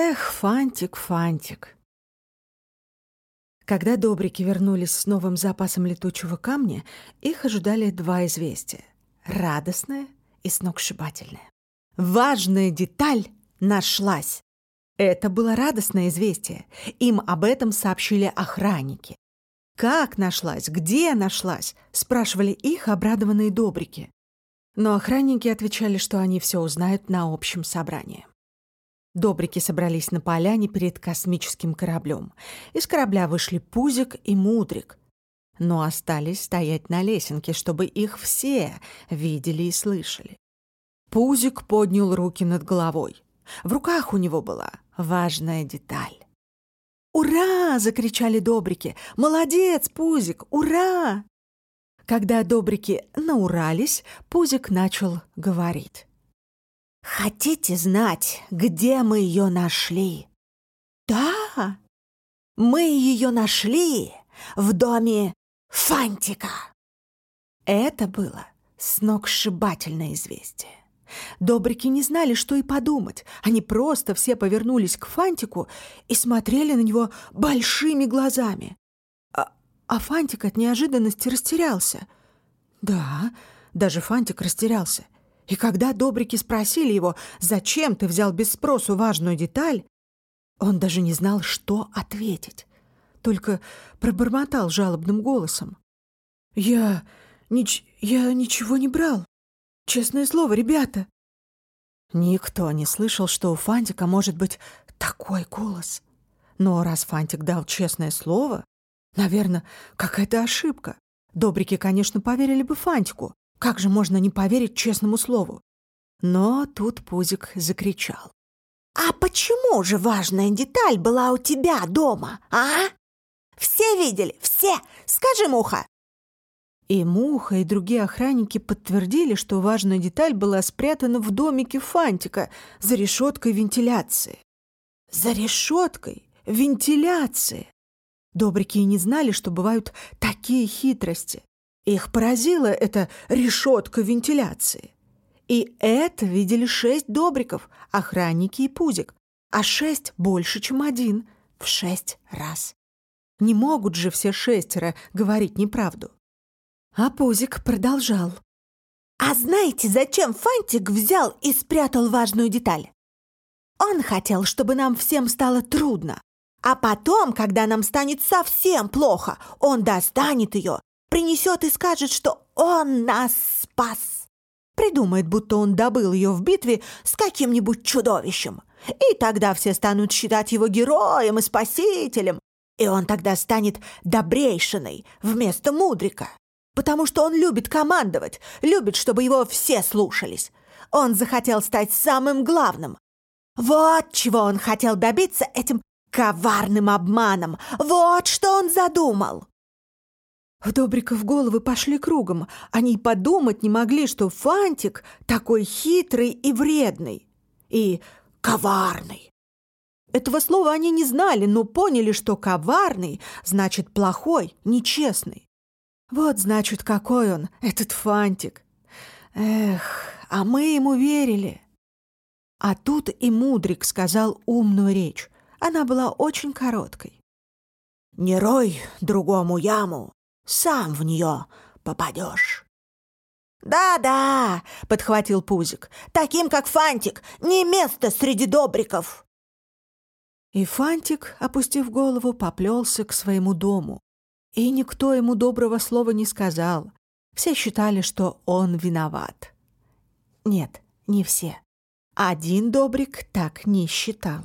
Эх, Фантик, Фантик. Когда добрики вернулись с новым запасом летучего камня, их ожидали два известия — радостное и сногсшибательное. Важная деталь нашлась. Это было радостное известие. Им об этом сообщили охранники. «Как нашлась? Где нашлась?» — спрашивали их обрадованные добрики. Но охранники отвечали, что они все узнают на общем собрании. Добрики собрались на поляне перед космическим кораблем. Из корабля вышли Пузик и Мудрик, но остались стоять на лесенке, чтобы их все видели и слышали. Пузик поднял руки над головой. В руках у него была важная деталь. «Ура!» — закричали добрики. «Молодец, Пузик! Ура!» Когда добрики наурались, Пузик начал говорить. «Хотите знать, где мы ее нашли?» «Да, мы ее нашли в доме Фантика!» Это было сногсшибательное известие. Добрики не знали, что и подумать. Они просто все повернулись к Фантику и смотрели на него большими глазами. А, а Фантик от неожиданности растерялся. Да, даже Фантик растерялся. И когда Добрики спросили его, зачем ты взял без спросу важную деталь, он даже не знал, что ответить. Только пробормотал жалобным голосом. «Я... Нич... я ничего не брал. Честное слово, ребята!» Никто не слышал, что у Фантика может быть такой голос. Но раз Фантик дал честное слово, наверное, какая-то ошибка. Добрики, конечно, поверили бы Фантику. Как же можно не поверить честному слову? Но тут Пузик закричал. «А почему же важная деталь была у тебя дома, а? Все видели, все! Скажи, Муха, и Муха, и другие охранники подтвердили, что важная деталь была спрятана в домике Фантика за решеткой вентиляции. За решеткой вентиляции! Добрики и не знали, что бывают такие хитрости. Их поразила эта решетка вентиляции. И это видели шесть добриков, охранники и пузик, а шесть больше, чем один, в шесть раз. Не могут же все шестеро говорить неправду. А Пузик продолжал. «А знаете, зачем Фантик взял и спрятал важную деталь? Он хотел, чтобы нам всем стало трудно. А потом, когда нам станет совсем плохо, он достанет ее, принесет и скажет, что он нас спас. Придумает, будто он добыл ее в битве с каким-нибудь чудовищем. И тогда все станут считать его героем и спасителем. И он тогда станет добрейшиной вместо мудрика потому что он любит командовать, любит, чтобы его все слушались. Он захотел стать самым главным. Вот чего он хотел добиться этим коварным обманом. Вот что он задумал. В Добриков головы пошли кругом. Они подумать не могли, что Фантик такой хитрый и вредный. И коварный. Этого слова они не знали, но поняли, что коварный значит плохой, нечестный. Вот, значит, какой он, этот фантик. Эх, а мы ему верили. А тут и Мудрик сказал умную речь. Она была очень короткой. «Не рой другому яму, сам в нее попадешь». «Да-да», — подхватил Пузик, — «таким, как Фантик, не место среди добриков». И Фантик, опустив голову, поплелся к своему дому, и никто ему доброго слова не сказал. Все считали, что он виноват. Нет, не все. Один добрик так не считал.